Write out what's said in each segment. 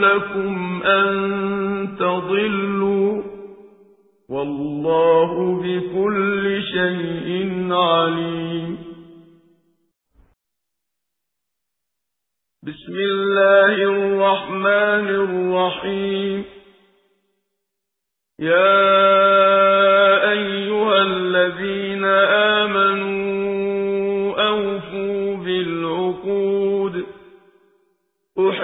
لكم أن تضلوا والله بكل شيء عليم. بسم الله الرحمن الرحيم. يا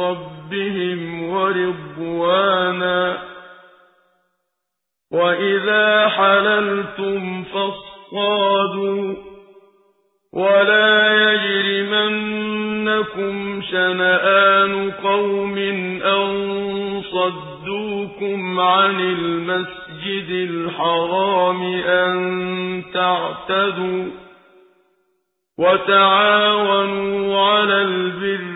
ربهم ورضوانا. وإذا حللتم فاصطادوا. ولا يجرمنكم شنآن قوم أن صدوكم عن المسجد الحرام أن تعتدوا. وتعاونوا على البر